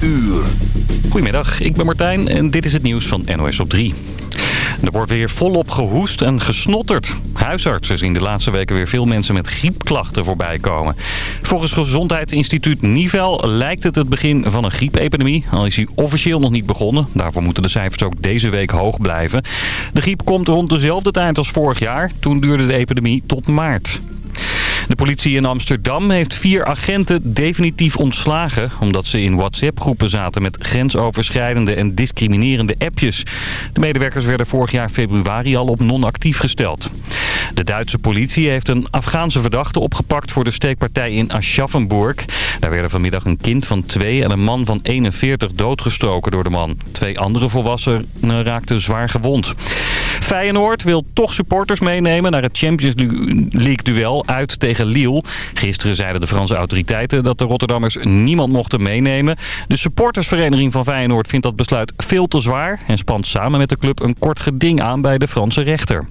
uur. Goedemiddag, ik ben Martijn en dit is het nieuws van NOS op 3. Er wordt weer volop gehoest en gesnotterd. Huisartsen zien de laatste weken weer veel mensen met griepklachten voorbij komen. Volgens Gezondheidsinstituut Nivel lijkt het het begin van een griepepidemie. Al is die officieel nog niet begonnen. Daarvoor moeten de cijfers ook deze week hoog blijven. De griep komt rond dezelfde tijd als vorig jaar. Toen duurde de epidemie tot maart. De politie in Amsterdam heeft vier agenten definitief ontslagen... omdat ze in WhatsApp-groepen zaten met grensoverschrijdende en discriminerende appjes. De medewerkers werden vorig jaar februari al op non-actief gesteld. De Duitse politie heeft een Afghaanse verdachte opgepakt voor de steekpartij in Aschaffenburg. Daar werden vanmiddag een kind van twee en een man van 41 doodgestoken door de man. Twee andere volwassenen raakten zwaar gewond. Feyenoord wil toch supporters meenemen naar het Champions League-duel uit tegen Gisteren zeiden de Franse autoriteiten dat de Rotterdammers niemand mochten meenemen. De supportersvereniging van Feyenoord vindt dat besluit veel te zwaar... en spant samen met de club een kort geding aan bij de Franse rechter.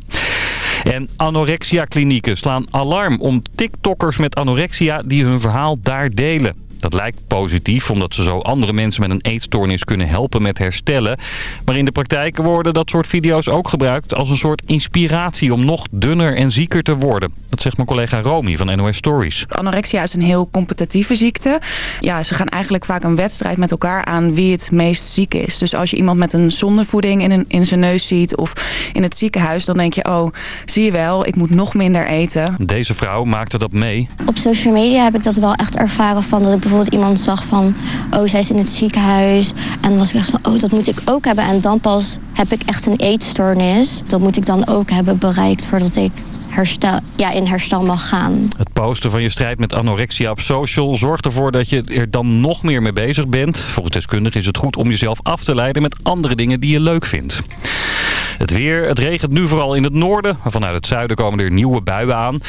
En anorexia-klinieken slaan alarm om tiktokkers met anorexia die hun verhaal daar delen. Dat lijkt positief, omdat ze zo andere mensen met een eetstoornis kunnen helpen met herstellen. Maar in de praktijk worden dat soort video's ook gebruikt als een soort inspiratie om nog dunner en zieker te worden. Dat zegt mijn collega Romy van NOS Stories. Anorexia is een heel competitieve ziekte. Ja, ze gaan eigenlijk vaak een wedstrijd met elkaar aan wie het meest ziek is. Dus als je iemand met een zondevoeding in, een, in zijn neus ziet of in het ziekenhuis, dan denk je, oh, zie je wel, ik moet nog minder eten. Deze vrouw maakte dat mee. Op social media heb ik dat wel echt ervaren van dat ik bijvoorbeeld iemand zag van, oh, zij is in het ziekenhuis. En dan was ik echt van, oh, dat moet ik ook hebben. En dan pas heb ik echt een eetstoornis. Dat moet ik dan ook hebben bereikt voordat ik herstel, ja, in herstel mag gaan. Het posten van je strijd met anorexia op social zorgt ervoor dat je er dan nog meer mee bezig bent. Volgens deskundigen is het goed om jezelf af te leiden met andere dingen die je leuk vindt. Het weer, het regent nu vooral in het noorden. Vanuit het zuiden komen er nieuwe buien aan.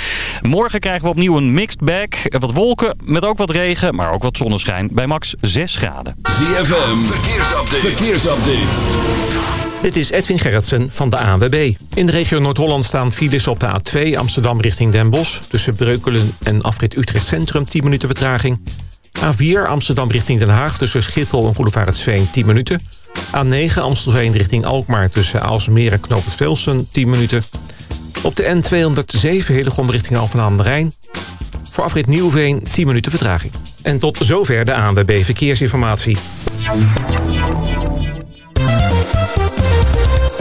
Morgen krijgen we opnieuw een mixed bag. Wat wolken met ook wat regen, maar ook wat zonneschijn. Bij max 6 graden. ZFM, verkeersupdate. verkeersupdate. Dit is Edwin Gerritsen van de ANWB. In de regio Noord-Holland staan files op de A2 Amsterdam richting Den Bosch. Tussen Breukelen en afrit Utrecht Centrum 10 minuten vertraging. A4 Amsterdam richting Den Haag tussen Schiphol en Boulevard 10 minuten. A9 Amstelveen richting Alkmaar tussen Aalsmeer en Knoop het Velsen 10 minuten. Op de N207 Hillegom richting Alphen aan de Rijn. Voor afrit Nieuwveen 10 minuten vertraging. En tot zover de ANWB Verkeersinformatie.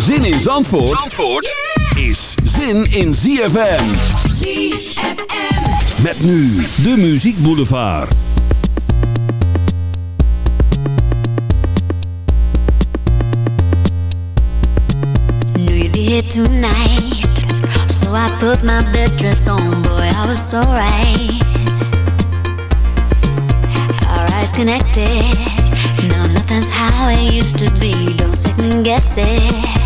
Zin in Zandvoort, Zandvoort is zin in ZFM. ZFM. Met nu de Muziek Boulevard. Knew you'd be here tonight. So I put my best dress on, boy, I was so right. Our eyes connected. No, nothing's how it used to be. Don't second guess it.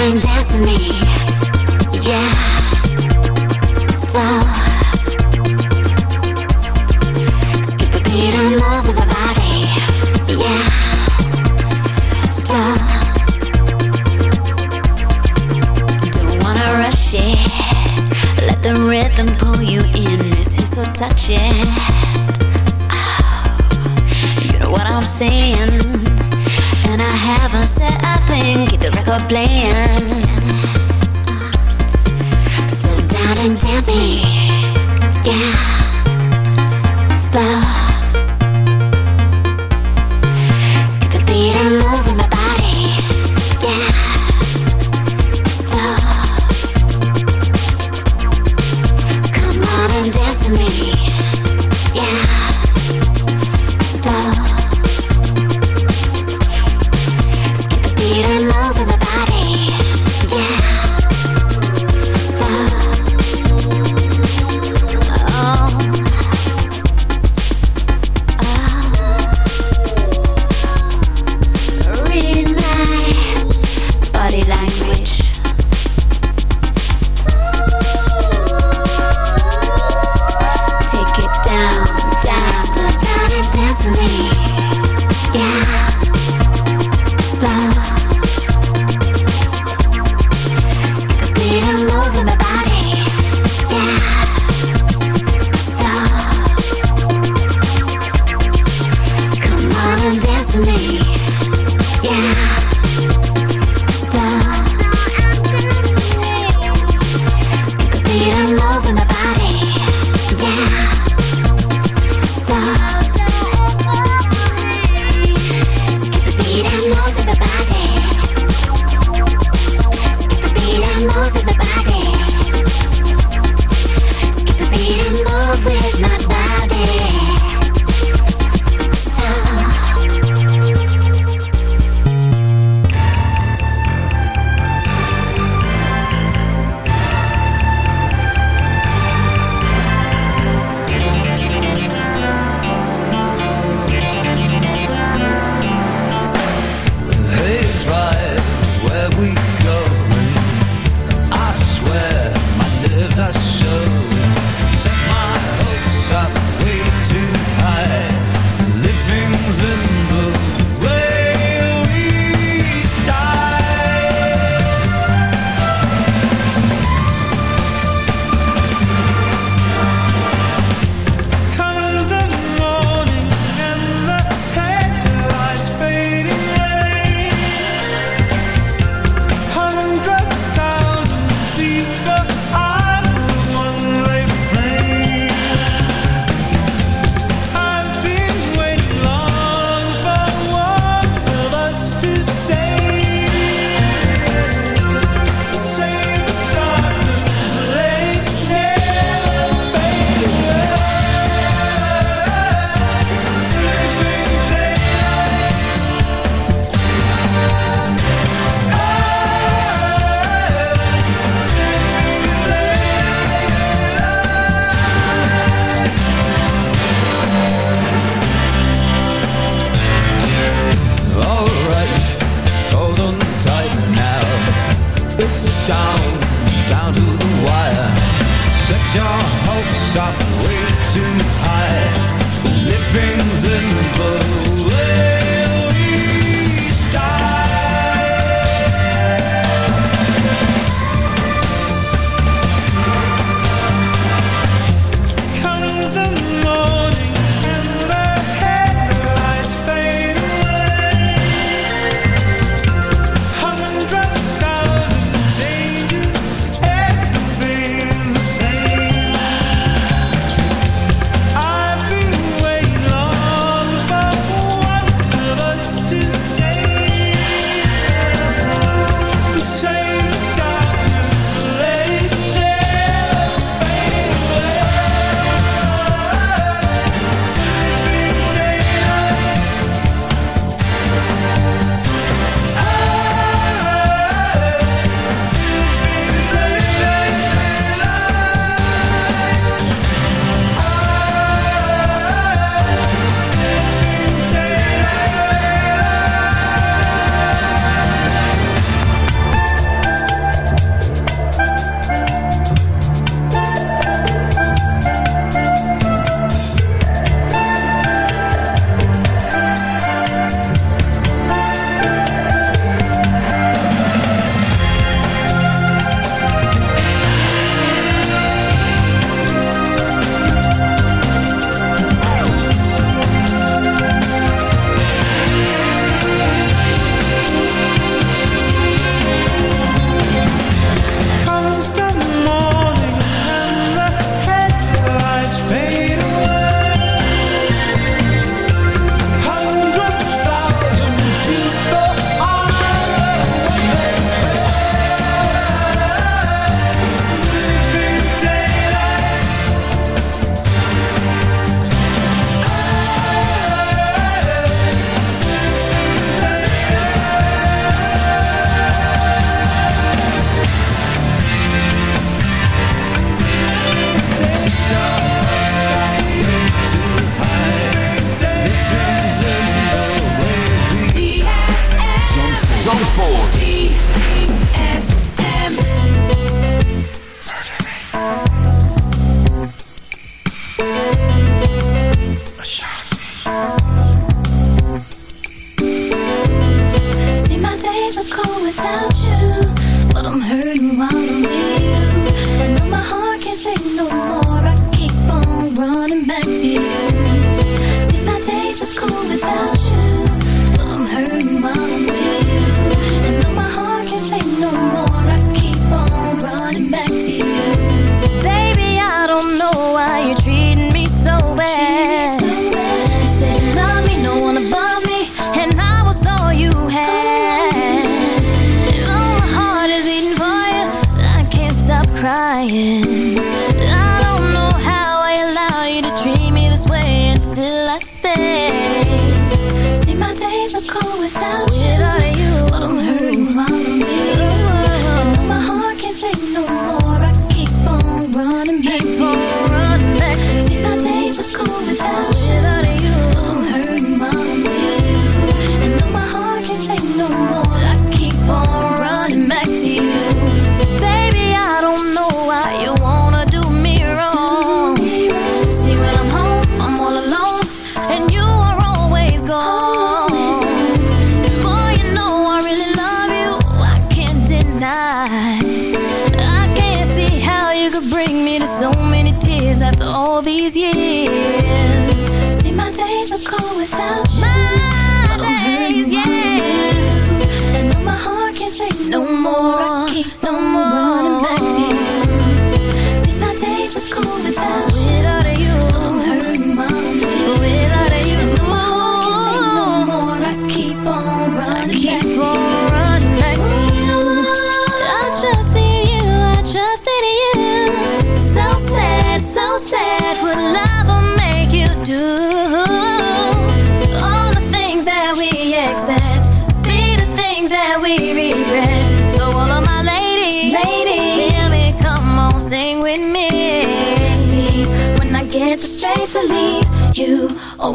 And dance with me. Yeah, slow. Skip a beat and move with body. Yeah, slow. Don't wanna rush it. Let the rhythm pull you in. This is so touching. Oh, you know what I'm saying and I haven't said a thing. The record playing.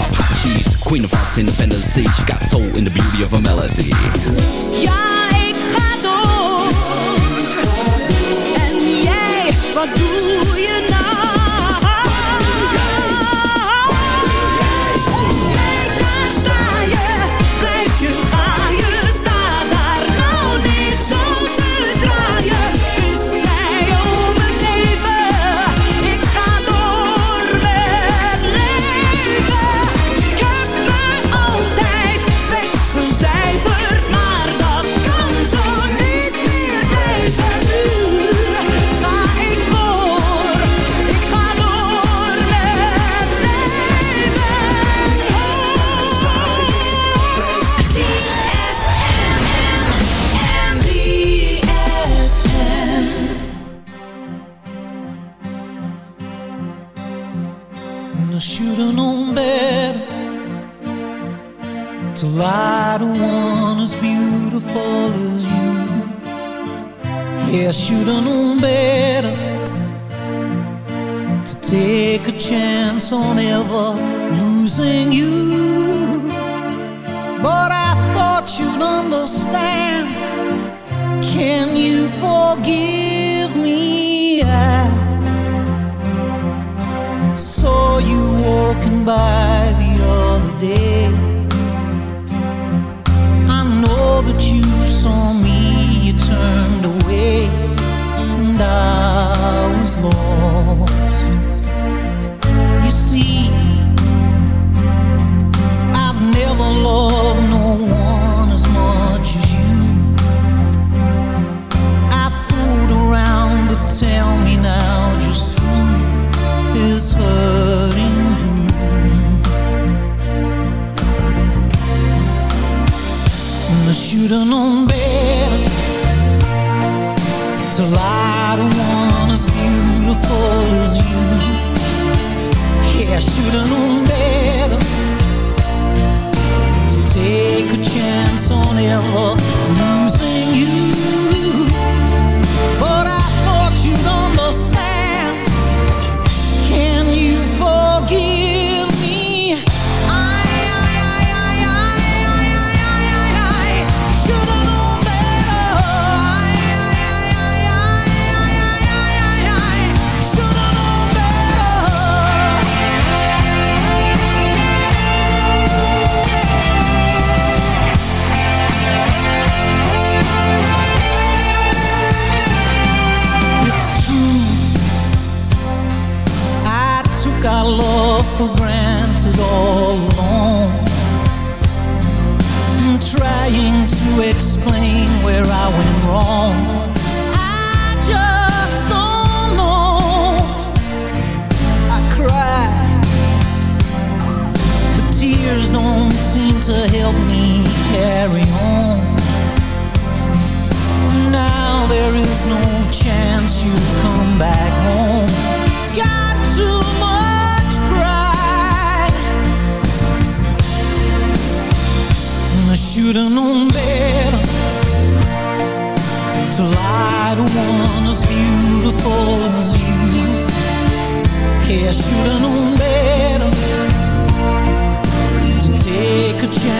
She's hot cheese. Queen of Fox Independence. She got soul in the beauty of a melody. Ja, ik ga door. En jij, wat doe Yeah, I should've known better to take a chance on ever losing you. But I thought you'd understand. Can you forgive me? I saw you walking by. lost. You see, I've never loved no one as much as you. I fooled around, but tell me now just who is hurting you. I should have known to take a chance on ever should've known better To lie to one as beautiful as you. Yeah, should've known better To take a chance.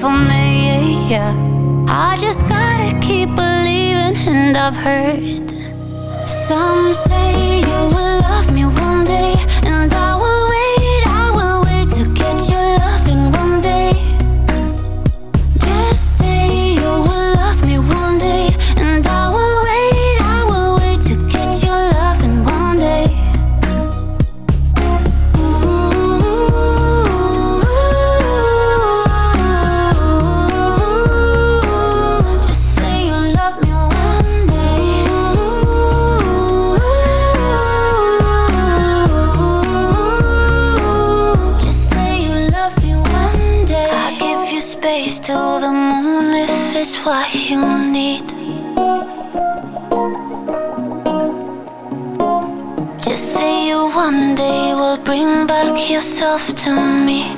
for me, yeah. I just gotta keep believing, and I've heard some say you will love me one day, and I yourself to me.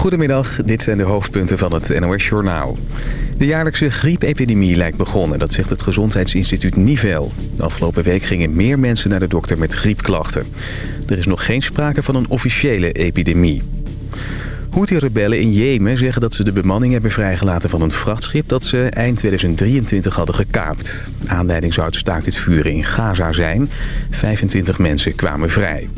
Goedemiddag, dit zijn de hoofdpunten van het NOS Journaal. De jaarlijkse griepepidemie lijkt begonnen, dat zegt het Gezondheidsinstituut Nivel. De afgelopen week gingen meer mensen naar de dokter met griepklachten. Er is nog geen sprake van een officiële epidemie. Houthi-rebellen in Jemen zeggen dat ze de bemanning hebben vrijgelaten van een vrachtschip dat ze eind 2023 hadden gekaapt. Aanleiding zou het staakt het vuren in Gaza zijn. 25 mensen kwamen vrij.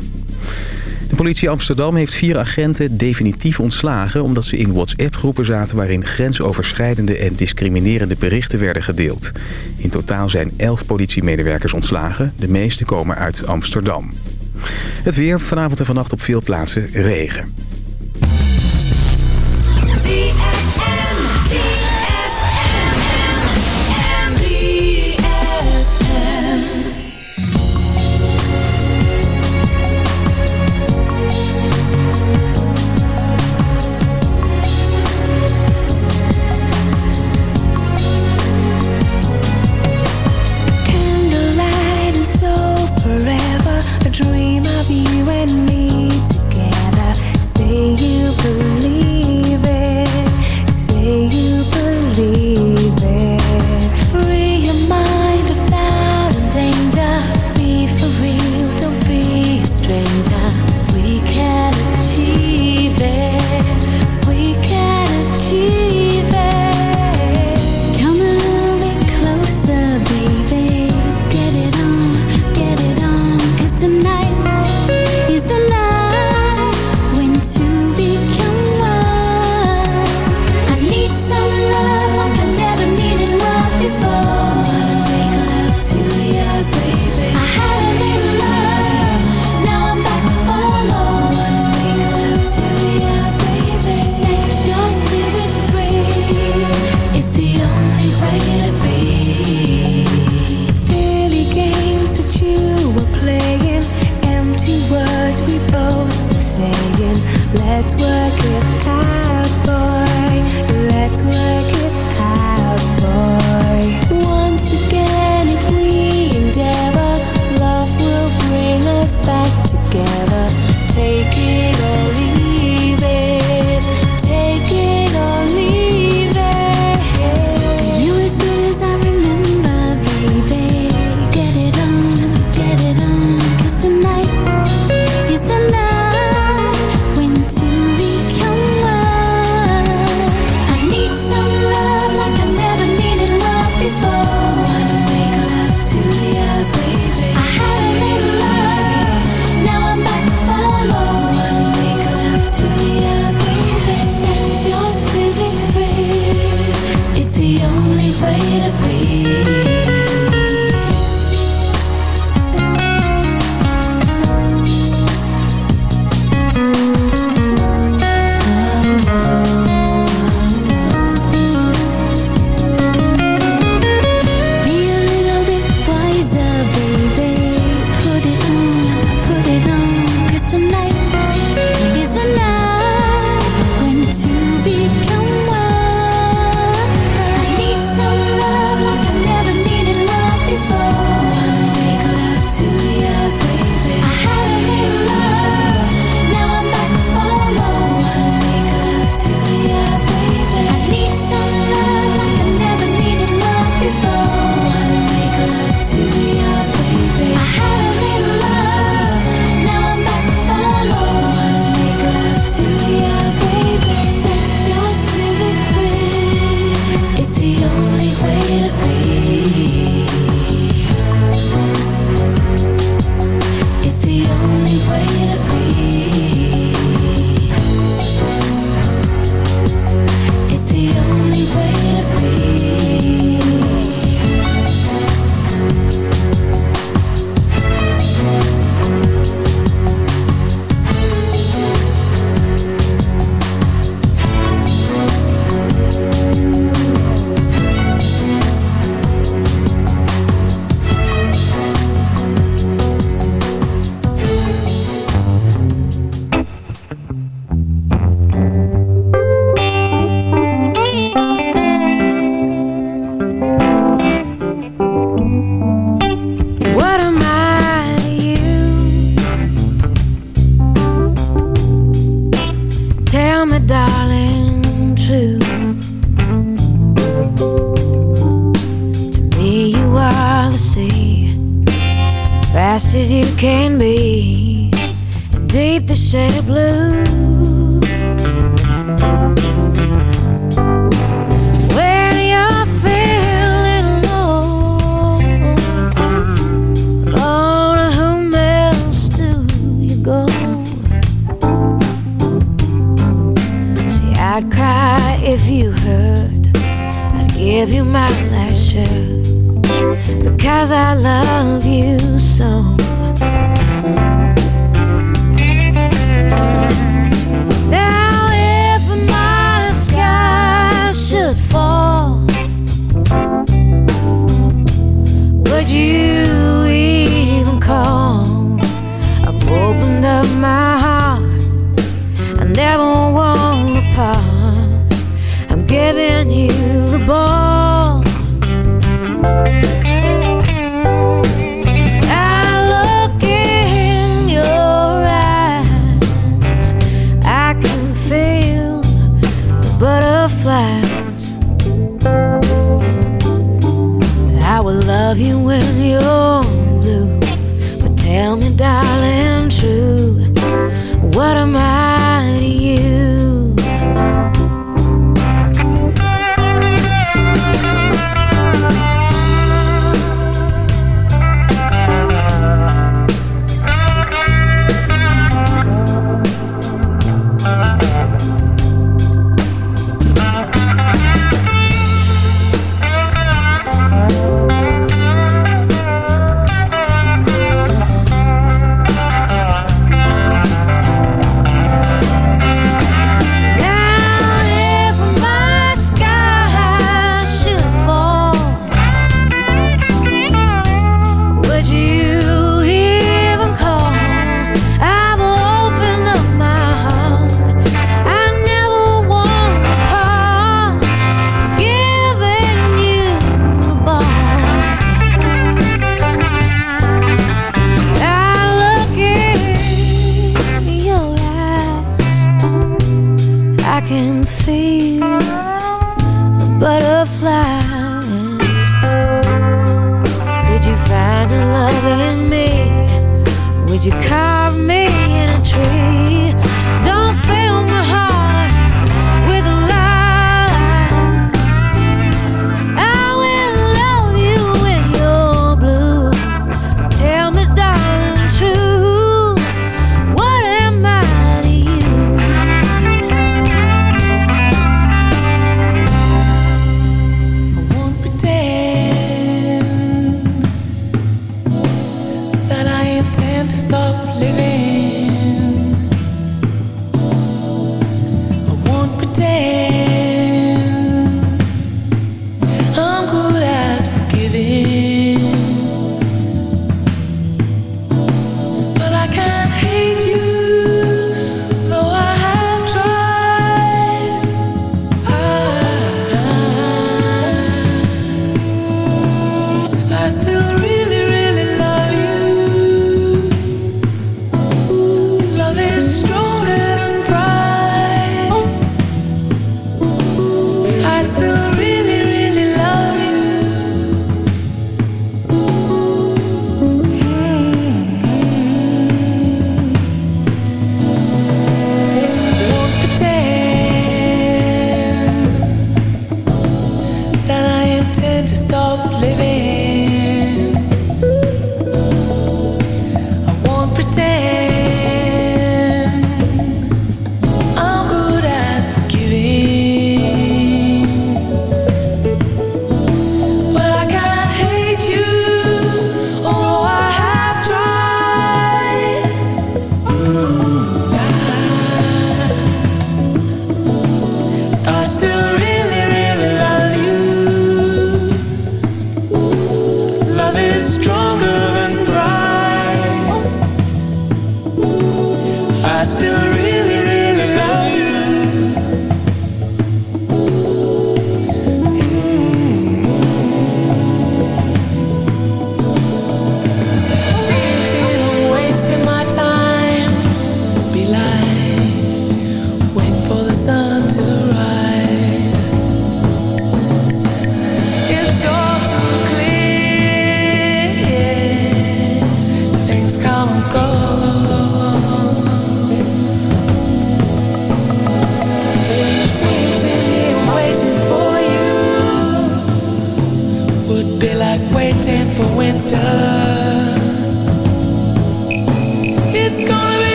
De politie Amsterdam heeft vier agenten definitief ontslagen... omdat ze in WhatsApp-groepen zaten waarin grensoverschrijdende en discriminerende berichten werden gedeeld. In totaal zijn elf politiemedewerkers ontslagen. De meeste komen uit Amsterdam. Het weer, vanavond en vannacht op veel plaatsen regen.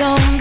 don't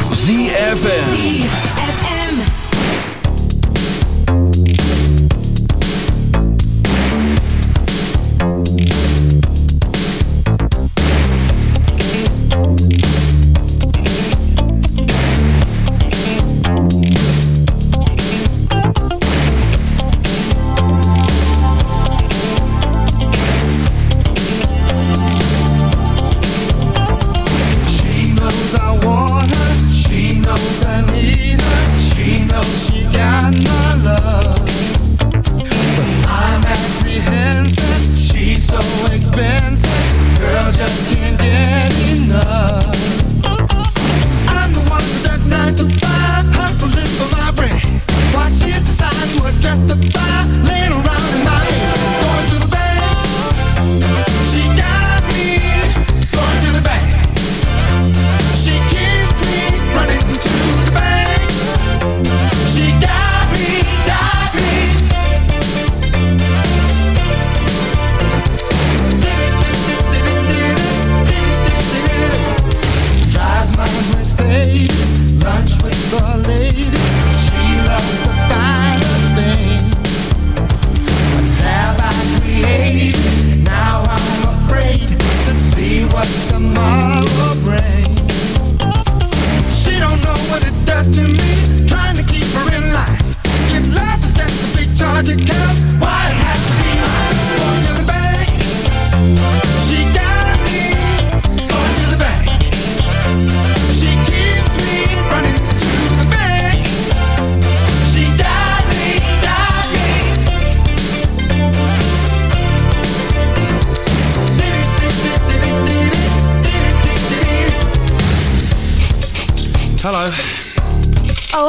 ZFM.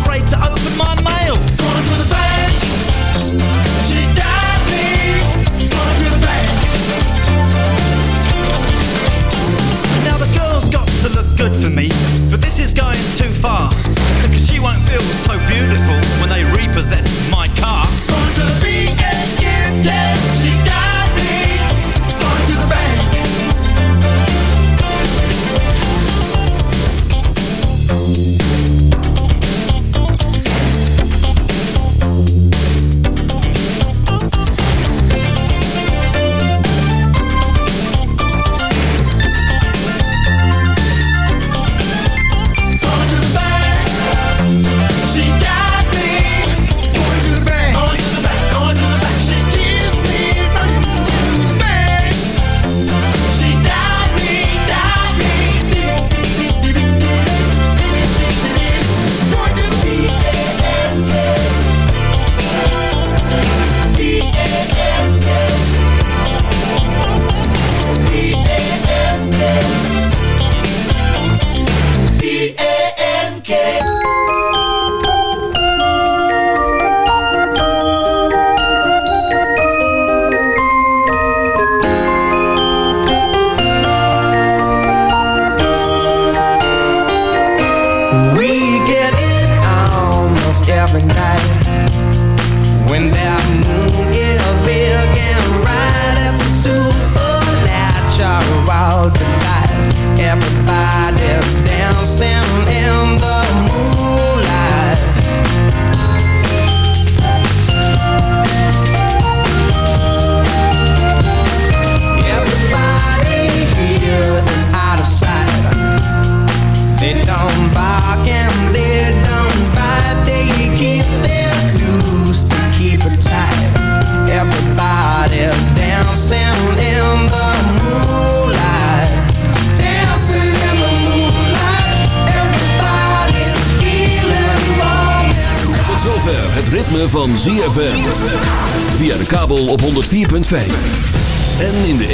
afraid to open my mail. Gonna do the bank. She died me. Gonna do the bank. Now the girl's got to look good for me, but this is going too far. Because she won't feel so beautiful